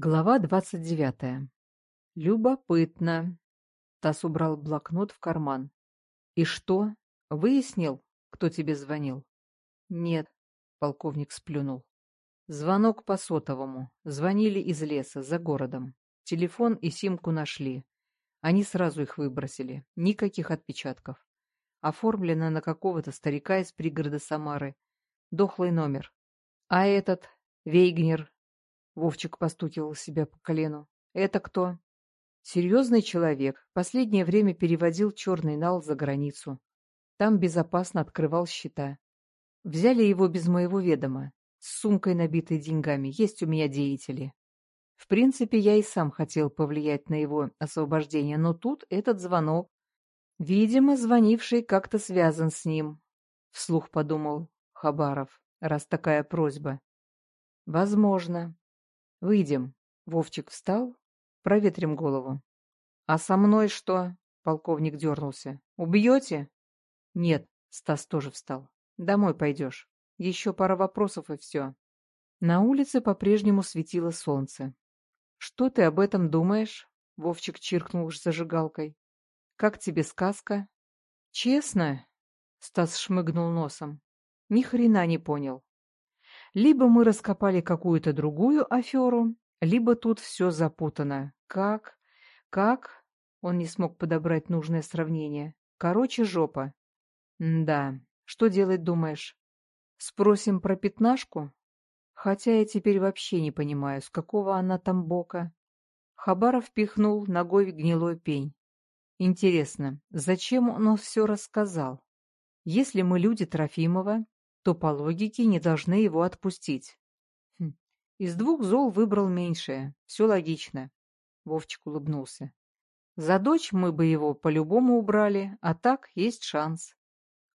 Глава двадцать девятая. Любопытно. Тасс убрал блокнот в карман. И что? Выяснил, кто тебе звонил? Нет, полковник сплюнул. Звонок по сотовому. Звонили из леса, за городом. Телефон и симку нашли. Они сразу их выбросили. Никаких отпечатков. Оформлено на какого-то старика из пригорода Самары. Дохлый номер. А этот, Вейгнер, Вовчик постукивал себя по колену. «Это кто?» «Серьезный человек. Последнее время переводил черный нал за границу. Там безопасно открывал счета. Взяли его без моего ведома. С сумкой, набитой деньгами. Есть у меня деятели. В принципе, я и сам хотел повлиять на его освобождение, но тут этот звонок. Видимо, звонивший как-то связан с ним. Вслух подумал Хабаров, раз такая просьба. Возможно. Выйдем. Вовчик встал. Проветрим голову. А со мной что? Полковник дернулся. Убьете? Нет. Стас тоже встал. Домой пойдешь. Еще пара вопросов и все. На улице по-прежнему светило солнце. «Что ты об этом думаешь?» — Вовчик чиркнул зажигалкой. «Как тебе сказка?» «Честно?» — Стас шмыгнул носом. «Ни хрена не понял. Либо мы раскопали какую-то другую аферу, либо тут все запутано. Как? Как? Он не смог подобрать нужное сравнение. Короче, жопа. М да. Что делать, думаешь? Спросим про пятнашку? Хотя я теперь вообще не понимаю, с какого она там бока. Хабаров пихнул ногой гнилой пень. Интересно, зачем он все рассказал? Если мы люди Трофимова, то по логике не должны его отпустить. Хм. Из двух зол выбрал меньшее. Все логично. Вовчик улыбнулся. За дочь мы бы его по-любому убрали, а так есть шанс.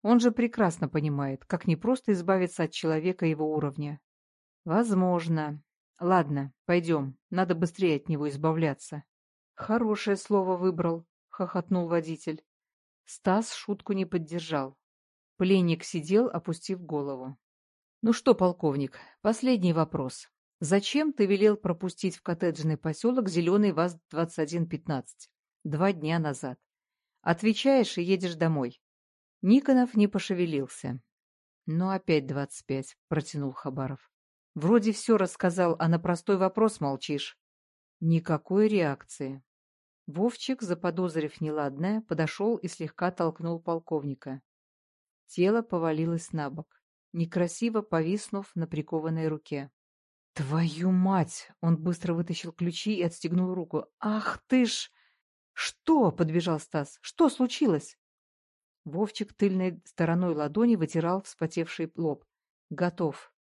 Он же прекрасно понимает, как непросто избавиться от человека его уровня. Возможно. Ладно, пойдем, надо быстрее от него избавляться. Хорошее слово выбрал, хохотнул водитель. Стас шутку не поддержал. Пленник сидел, опустив голову. «Ну что, полковник, последний вопрос. Зачем ты велел пропустить в коттеджный поселок зеленый ВАЗ-2115? Два дня назад. Отвечаешь и едешь домой». Никонов не пошевелился. «Ну, опять двадцать пять», — протянул Хабаров. «Вроде все рассказал, а на простой вопрос молчишь». Никакой реакции. Вовчик, заподозрив неладное, подошел и слегка толкнул полковника. Тело повалилось на бок, некрасиво повиснув на прикованной руке. «Твою мать!» — он быстро вытащил ключи и отстегнул руку. «Ах ты ж!» «Что?» — подбежал Стас. «Что случилось?» Вовчик тыльной стороной ладони вытирал вспотевший лоб. «Готов».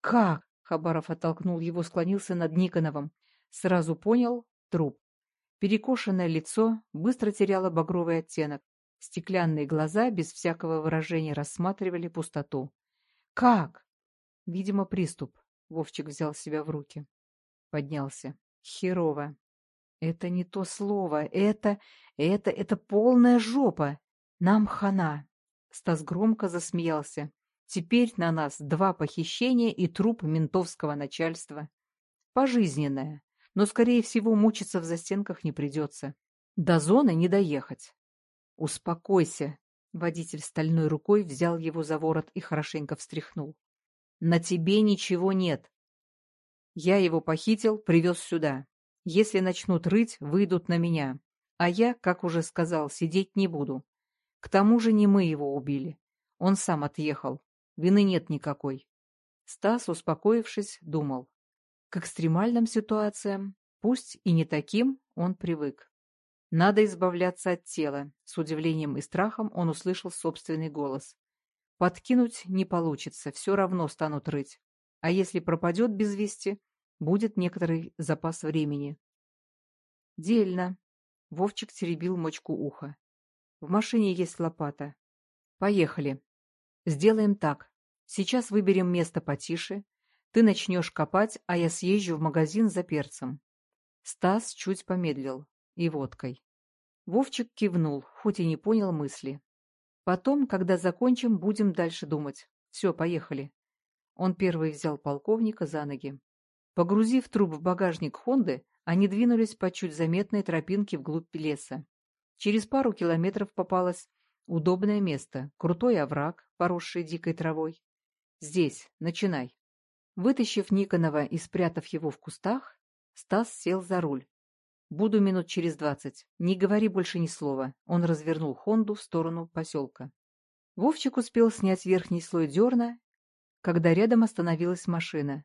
«Как?» — Хабаров оттолкнул его, склонился над Никоновым. Сразу понял — труп. Перекошенное лицо быстро теряло багровый оттенок. Стеклянные глаза без всякого выражения рассматривали пустоту. «Как?» «Видимо, приступ». Вовчик взял себя в руки. Поднялся. «Херово. Это не то слово. Это... это... это полная жопа. Нам хана». Стас громко засмеялся. «Теперь на нас два похищения и труп ментовского начальства. Пожизненное. Но, скорее всего, мучиться в застенках не придется. До зоны не доехать. «Успокойся!» Водитель стальной рукой взял его за ворот и хорошенько встряхнул. «На тебе ничего нет. Я его похитил, привез сюда. Если начнут рыть, выйдут на меня. А я, как уже сказал, сидеть не буду. К тому же не мы его убили. Он сам отъехал. Вины нет никакой». Стас, успокоившись, думал. К экстремальным ситуациям, пусть и не таким, он привык. Надо избавляться от тела. С удивлением и страхом он услышал собственный голос. Подкинуть не получится, все равно станут рыть. А если пропадет без вести, будет некоторый запас времени. Дельно. Вовчик теребил мочку уха. В машине есть лопата. Поехали. Сделаем так. Сейчас выберем место потише. Ты начнешь копать, а я съезжу в магазин за перцем. Стас чуть помедлил и водкой. Вовчик кивнул, хоть и не понял мысли. Потом, когда закончим, будем дальше думать. Все, поехали. Он первый взял полковника за ноги. Погрузив труп в багажник Хонды, они двинулись по чуть заметной тропинке вглубь леса. Через пару километров попалось удобное место, крутой овраг, поросший дикой травой. Здесь, начинай. Вытащив Никонова и спрятав его в кустах, Стас сел за руль. «Буду минут через двадцать. Не говори больше ни слова». Он развернул Хонду в сторону поселка. Вовчик успел снять верхний слой дерна, когда рядом остановилась машина.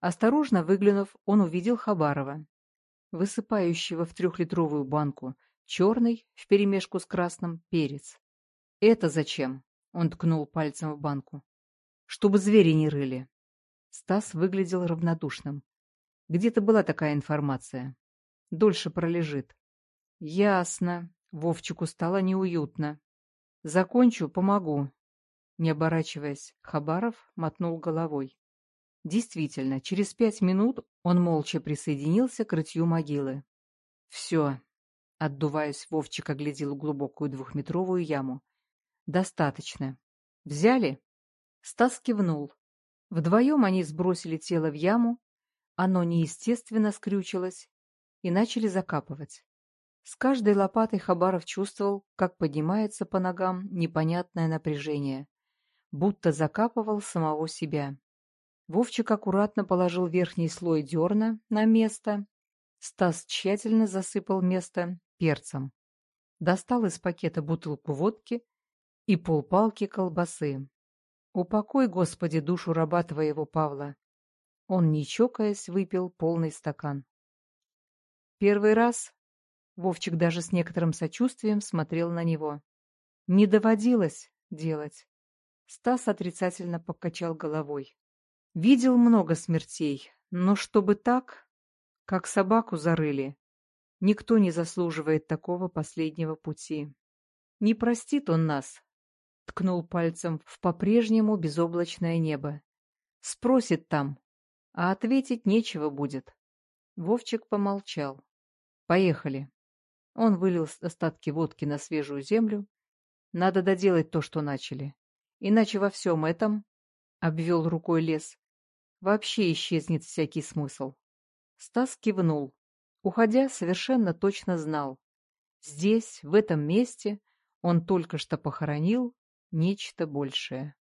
Осторожно выглянув, он увидел Хабарова, высыпающего в трехлитровую банку черный вперемешку с красным перец. «Это зачем?» — он ткнул пальцем в банку. «Чтобы звери не рыли». Стас выглядел равнодушным. Где-то была такая информация. Дольше пролежит. Ясно. Вовчику стало неуютно. Закончу, помогу. Не оборачиваясь, Хабаров мотнул головой. Действительно, через пять минут он молча присоединился к рытью могилы. Все. Отдуваясь, Вовчик оглядел глубокую двухметровую яму. Достаточно. Взяли? Стас кивнул. Вдвоем они сбросили тело в яму, оно неестественно скрючилось, и начали закапывать. С каждой лопатой Хабаров чувствовал, как поднимается по ногам непонятное напряжение, будто закапывал самого себя. Вовчик аккуратно положил верхний слой дерна на место. Стас тщательно засыпал место перцем. Достал из пакета бутылку водки и полпалки колбасы. «Упокой, Господи, душу раба твоего Павла!» Он, не чокаясь, выпил полный стакан. Первый раз Вовчик даже с некоторым сочувствием смотрел на него. Не доводилось делать. Стас отрицательно покачал головой. Видел много смертей, но чтобы так, как собаку зарыли, никто не заслуживает такого последнего пути. Не простит он нас, ткнул пальцем в по-прежнему безоблачное небо. Спросит там, а ответить нечего будет. Вовчик помолчал. Поехали. Он вылил остатки водки на свежую землю. Надо доделать то, что начали. Иначе во всем этом, — обвел рукой лес, — вообще исчезнет всякий смысл. Стас кивнул. Уходя, совершенно точно знал. Здесь, в этом месте, он только что похоронил нечто большее.